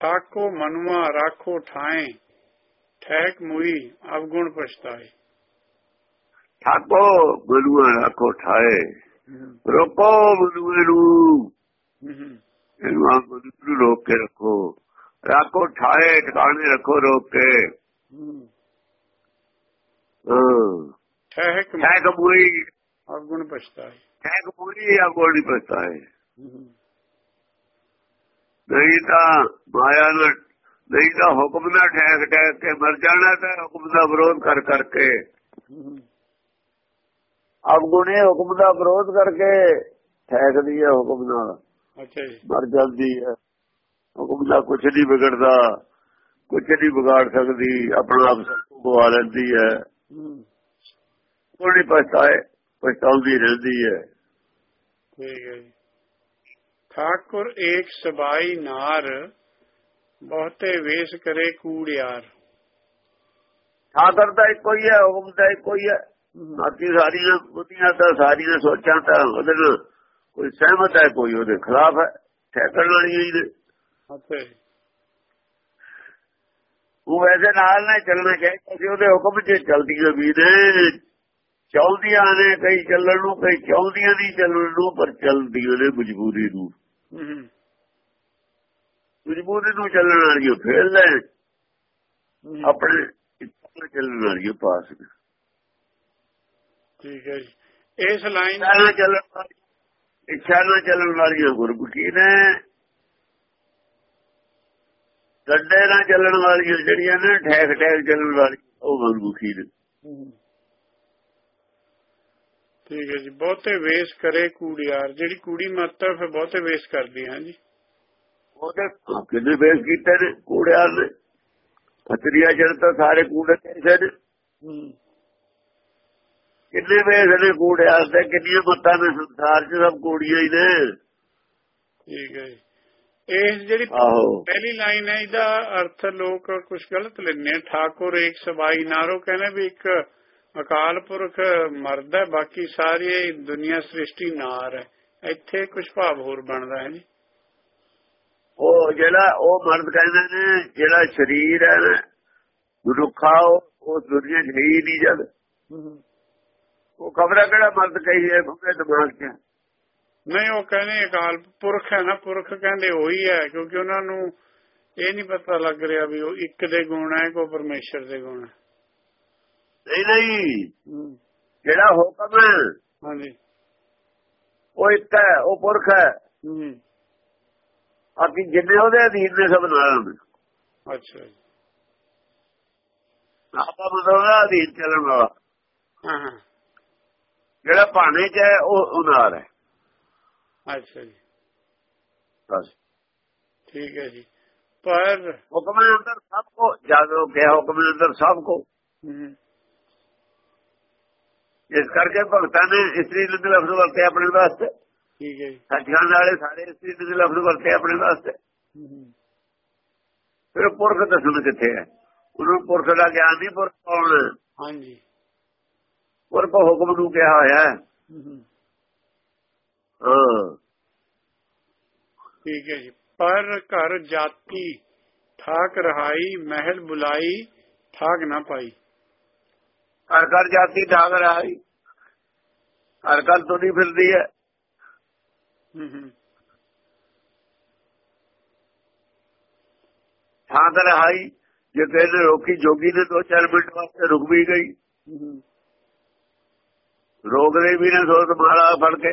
ਠਾਕੋ ਮਨਵਾ ਰਾਖੋ ਠਾਏ thank ਮੁਈ ਅਵਗੁਣ ਪਛਤਾਏ ਠਾਕੋ ਮਨੂਆ ਰੱਖੋ ਠਾਏ ਰੋਕੋ ਮਨੂਏ ਨੂੰ ਇਹਨੂੰ ਨੂੰ ਰੋਕ ਕੇ ਰੱਖੋ ਰੱਖੋ ਠਾਏ ਟਿਕਾਣੇ ਰੱਖੋ ਰੋਕ ਕੇ ਠੈਕ ਬੁਰੀ ਅਵਗੁਣ ਪਛਤਾਏ ਠੈਕ ਆ ਗੋਲੀ ਪਛਤਾਏ ਨਹੀਂ ਤਾਂ ਮਾਇਆ ਨਾਲ ਨਹੀਂ ਤਾਂ ਹੁਕਮ ਨਾਲ ਠੈਕ ਠੈਕ ਕੇ ਮਰ ਜਾਣਾ ਤਾਂ ਹੁਕਮ ਦਾ ਵਿਰੋਧ ਕਰ ਕਰਕੇ। ਅਵਗੁਣੇ ਹੁਕਮ ਦਾ ਵਿਰੋਧ ਕਰਕੇ ਠੈਕਦੀ ਹੈ ਹੁਕਮ ਨਾਲ। ਅੱਛਾ ਜੀ। ਮਰ ਜਾਂਦੀ ਹੈ। ਹੁਕਮ ਦਾ ਕੁਝ ਨਹੀਂ ਵਿਗੜਦਾ। ਕੁਝ ਨਹੀਂ ਵਿਗਾੜ ਸਕਦੀ। ਆਪਣਾ ਆਪ ਸਭ ਕੁਝ ਗਵਾ ਲੈਂਦੀ ਹੈ। ਕੋਈ ਪਛਤਾਏ ਪਛਤਾਉਂਦੀ ਰਹਿੰਦੀ ਹੈ। ਠੀਕ ਹੈ ਜੀ। ਠਾਕੁਰ ਏਕ ਸਬਾਈ ਨਾਰ ਬਹੁਤੇ ਵੇਸ ਕਰੇ ਕੂੜਿਆਰ ਠਾਕਰ ਦਾ ਇੱਕੋ ਹੀ ਹੈ ਹੁਕਮ ਦਾ ਇੱਕੋ ਹੀ ਹੈ। ਬਾਕੀ ਸਾਰੀਆਂ ਬੁੱਧੀਆਂ ਤਾਂ ਸਾਰੀਆਂ ਸੋਚਾਂ ਤਾਂ ਉਹਦੇ ਨਾਲ ਕੋਈ ਸਹਿਮਤ ਹੈ ਕੋਈ ਉਹਦੇ ਖਿਲਾਫ ਹੈ। ਠੇਕਣ ਵਾਲੀਆਂ ਹੀ ਨੇ ਉਹ ਵੈਸੇ ਨਾਲ ਨਾਲ ਚੱਲਣਾ ਚਾਹੀਦਾ ਸੀ ਉਹਦੇ ਹੁਕਮ 'ਚ ਚਲਦੀਆਂ ਵੀ ਨੇ। ਚਲਦੀਆਂ ਨੇ ਕਈ ਚੱਲਣ ਨੂੰ ਕਈ ਚਾਹੁੰਦੀਆਂ ਨਹੀਂ ਚੱਲਣ ਨੂੰ ਪਰ ਚੱਲਦੀਆਂ ਨੇ ਮਜਬੂਰੀ ਨੂੰ। ਮਜਬੂਰੀ ਨੂੰ ਚੱਲਣ ਵਾਲੀ ਫੇਲ ਲੈ। ਆਪਣੇ ਨਾਲ ਚੱਲਣ ਵਾਲੀ ਪਾਸ ਠੀਕ ਹੈ ਜੀ। ਇਸ ਲਾਈਨ ਨਾਲ ਚੱਲਣ ਵਾਲੀ ਇੱਛਾ ਨਾਲ ਚੱਲਣ ਵਾਲੀ ਗੁਰਮੁਖੀ ਨੇ। ਗੱਡੇ ਨਾਲ ਚੱਲਣ ਵਾਲੀਆਂ ਜਿਹੜੀਆਂ ਨੇ ਠੈਕ ਠੈਕ ਚੱਲਣ ਵਾਲੀ ਉਹ ਗੁਰਮੁਖੀ ਨੇ। ਠੀਕ ਹੈ ਜੀ। ਬਹੁਤੇ ਵੇਸ ਕਰੇ ਕੂੜਿਆਰ ਜਿਹੜੀ ਕੂੜੀ ਮਾਤਾ ਫਿਰ ਬਹੁਤੇ ਵੇਸ ਕਰਦੀ ਹੈ ਜੀ ਉਹਦੇ ਕਿੰਨੇ ਵੇਸ ਕੀਤੇ ਨੇ ਕੂੜਿਆਰ ਨੇ? ਅਤਰੀਆ ਜਨ ਤਾਂ ਸਾਰੇ ਕੂੜੇ ਕੈਸੇ ਨੇ ਕਿੰਨੇ ਵੇਸ ਨੇ ਕੂੜਿਆਰ ਦੇ? ਕਿੰਨੀਆਂ ਮੱਤਾਂ ਨੇ ਸੰਸਾਰ 'ਚ ਸਭ ਕੂੜੀਆਂ ਹੀ ਨੇ। ਠੀਕ ਹੈ ਇਸ ਜਿਹੜੀ ਪਹਿਲੀ ਲਾਈਨ ਹੈ ਇਹਦਾ ਅਰਥ ਲੋਕ ਕੁਝ ਗਲਤ ਆ। ਠਾਕੁਰ ਇੱਕ ਸਬਾਈ ਨਾਰੋ ਕਹਿੰਦੇ ਵੀ ਇੱਕ ਅਕਾਲ ਪੁਰਖ ਮਰਦ ਬਾਕੀ ਸਾਰੀ ਦੁਨੀਆ ਸ੍ਰਿਸ਼ਟੀ ਨਾਰ ਹੈ। ਇੱਥੇ ਕੁਝ ਭਾਵ ਹੋਰ ਬਣਦਾ ਹੈ ਜੀ। ਉਹ ਜਿਹੜਾ ਉਹ ਮਰਦ ਕਹਿੰਦੇ ਨੇ ਜਿਹੜਾ ਸਰੀਰ ਹੈ ਮਨੁੱਖਾ ਉਹ ਦੁਨੀਆ 'ਚ ਹੈ ਹੀ ਨਹੀਂ ਜਦ। ਉਹ ਖਬਰਾਂ ਕਿਹੜਾ ਮਰਦ ਕਹੀ ਹੈ ਉਹਦੇ ਦਿਮਾਗ 'ਚ ਨਹੀਂ ਉਹ ਕਹਿੰਦੇ ਅਕਾਲ ਪੁਰਖ ਹੈ ਨਾ ਪੁਰਖ ਕਹਿੰਦੇ ਉਹੀ ਹੈ ਕਿਉਂਕਿ ਉਹਨਾਂ ਨੂੰ ਇਹ ਨਹੀਂ ਪਤਾ ਲੱਗ ਰਿਹਾ ਵੀ ਉਹ ਇੱਕ ਦੇ ਗੁਣ ਹੈ ਕੋ ਪਰਮੇਸ਼ਰ ਦੇ ਗੁਣ ਹੈ। ਨਹੀਂ ਨਹੀਂ। ਜਿਹੜਾ ਹੁਕਮ ਹੈ ਹਾਂਜੀ। ਉਹ ਇੱਕ ਹੈ ਉਹ ਪੁਰਖ ਹੈ। ਹੂੰ। ਬਾਕੀ ਜਿੰਨੇ ਉਹਦੇ ਅਧੀਨ ਨੇ ਸਭ ਨਾਲ ਅੱਛਾ ਜੀ। ਆਪਾਂ ਉਹਦਾ ਅਧੀਨ ਚੱਲਣ ਵਾਲਾ। ਹਾਂ ਹਾਂ। ਜਿਹੜਾ ਭਾਣੇ 'ਚ ਹੈ ਉਹ ਉਨਾਰ ਹੈ। ਅੱਛਾ ਜੀ। ਬਸ। ਠੀਕ ਹੈ ਜੀ। ਪਰ ਹੁਕਮ ਅੰਦਰ ਸਭ ਕੋ ਜਦੋਂ ਕਿਹਾ ਹੁਕਮ ਅੰਦਰ ਸਭ ਕੋ। ਹੂੰ। ਇਸ ਕਰਕੇ ਭਗਤਾਂ ਨੇ ਇਸਤਰੀ ਲਿੰਗ ਲਫ਼ਜ਼ ਵਰਤੇ ਆਪਣੇ ਵਾਸਤੇ। ਠੀਕ ਹੈ ਜੀ। ਸੱਚਖੰਡ ਵਾਲੇ ਸਾਰੇ ਇਸਤਰੀ ਲਿੰਗ ਲਫ਼ਜ਼ ਵਰਤੇ ਆਪਣੇ ਵਾਸਤੇ। ਫਿਰ ਪੁਰਖ ਦੱਸਣ ਕਿੱਥੇ ਹੈ? ਉਹਨੂੰ ਪੁਰਖ ਦਾ ਗਿਆਨ ਨਹੀਂ ਪੁਰਖ ਕੌਣ? ਹਾਂਜੀ। ਪੁਰਖ ਹੁਕਮ ਨੂੰ ਕਿਹਾ ਹੋਇਆ ਹਾਂ। ਠੀਕ ਹੈ ਜੀ। ਪਰ ਘਰ ਜਾਤੀ ਠਾਕ ਰਹਾਈ ਮਹਿਲ ਬੁਲਾਈ ਠਾਕ ਨਾ ਪਾਈ। ਘਰ ਘਰ ਜਾਤੀ ਢਾਗ ਰਹਾਈ ਘਰ ਘਰ ਤੁਰੀ ਫਿਰਦੀ ਹੈ ਹੂੰ। ਹੂੰ ਠਾਗ ਰਹਾਈ ਜੇ ਕਹਿੰਦੇ ਰੋਕੀ ਜੋਗੀ ਨੇ ਦੋ ਚਾਰ ਮਿੰਟ ਵਾਸਤੇ ਰੁਕ ਵੀ ਗਈ। ਰੋਕ ਦੇ ਵੀ ਨੇ ਸੋਚ ਮਾਰਾ ਫੜ ਕੇ।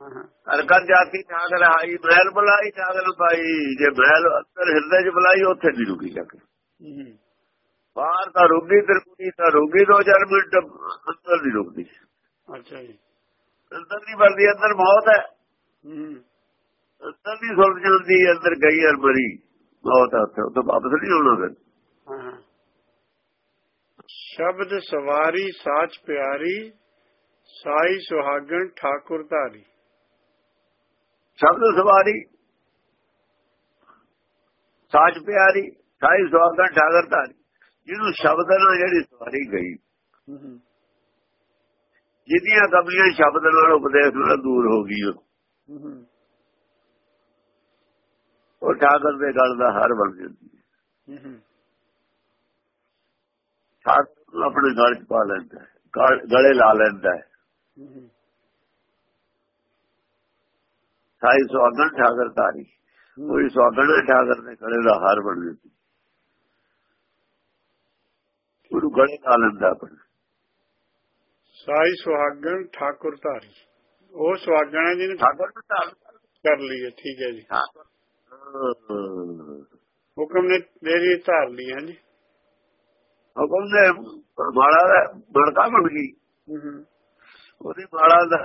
ਹਾਂ ਹਾਂ। ਘਰ ਘਰ ਜਾਤੀ ਠਾਗ ਰਹਾਈ ਮਹਿਲ ਬੁਲਾਈ ਠਾਗ ਨ ਪਾਈ ਜੇ ਮਹਿਲ ਅੰਦਰ ਹਿਰਦੇ 'ਚ ਬੁਲਾਈ ਉੱਥੇ ਨਹੀਂ ਰੁਕੀ ਜਾ ਕੇ। ਹੂੰ। ਬਾਹਰ ਤਾਂ ਰੁਕੀ ਤਰਕੁੜੀ ਤਾਂ ਰੁਕੀ ਦੋ ਚਾਰ ਮਿੰਟ ਅੰਦਰ ਨਹੀਂ ਰੁਕਦੀ। ਅੱਛਾ ਜੀ। ਅੰਦਰ ਵਰਦੀ ਅੰਦਰ ਮੌਤ ਹੈ। ਹੂੰ। ਅੰਦਰ ਨਹੀਂ ਸੁਣ ਜਾਂਦੀ ਅੰਦਰ ਗਈ ਅਰ ਮਰੀ। ਮੌਤ ਹੈ ਉੱਥੇ ਉਹ ਤੋਂ ਵਾਪਸ ਨਹੀਂ ਆਉਣਾ ਫਿਰ। ਸ਼ਬਦ ਸਵਾਰੀ ਸਾਚ ਪਿਆਰੀ ਸਾਈ ਸੁਹਾਗਣ ਠਾਕੁਰ ਧਾਰੀ। ਸ਼ਬਦ ਸਵਾਰੀ ਸਾਜ ਪਿਆਰੀ ਸਾਈ ਸੁਹਾਗਣ ਠਾਗਰ ਧਾਰੀ। ਜਿਹਨੂੰ ਸ਼ਬਦ ਨਾਲ ਜਿਹੜੀ ਸਵਾਰੀ ਗਈ ਜਿਹਦੀਆਂ ਕਮੀਆਂ ਸ਼ਬਦ ਨਾਲ ਉਪਦੇਸ਼ ਨਾਲ ਦੂਰ ਹੋ ਗਈ ਉਹ। ਉਹ ਠਾਕਰ ਦੇ ਗਲ ਦਾ ਹਾਰ ਬਣ ਜਾਂਦੀ ਹੈ ਠਾਕਰ ਆਪਣੇ ਗਲ 'ਚ ਪਾ ਲੈਂਦਾ ਗਲ- ਲਾ ਲੈਂਦਾ ਹੈ। ਸਾਈ ਸੁਆਗਣ ਠਾਕਰ ਤਾਰੀ ਕੋਈ ਸੁਆਗਣ ਹੈ ਠਾਕਰ ਦੇ ਗਲੇ ਦਾ ਹਾਰ ਬਣ ਜਾਂਦੀ ਉਹਨੂੰ ਗਲੇ ਲਾ ਲੈਂਦਾ ਆਪਣੇ। ਸਾਈ ਸੁਹਾਗਣ ਠਾਕੁਰ ਧਾਰੀ। ਉਹ ਸੁਹਾਗਣ ਹੈ ਜਿਹਨੇ ਠਾਕਰ ਨੂੰ ਧਾਰਨ ਕਰ ਲਈ ਹੈ ਠੀਕ ਹੈ ਜੀ। ਹੁਕਮ ਨੇ ਮੇਰੀ ਧਾਰ ਲਈ ਹੈ ਜੀ। ਹੁਕਮ ਦੇ ਮਾਲਾ ਦਾ ਬੜਕਾ ਬਣ ਗਈ। ਉਹਦੀ ਮਾਲਾ ਦਾ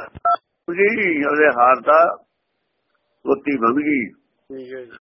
ਜੀ ਉਹਦੇ ਹਾਰ ਦਾ ਉੱਤੀ ਬਣ ਗਈ। ਠੀਕ ਹੈ ਜੀ।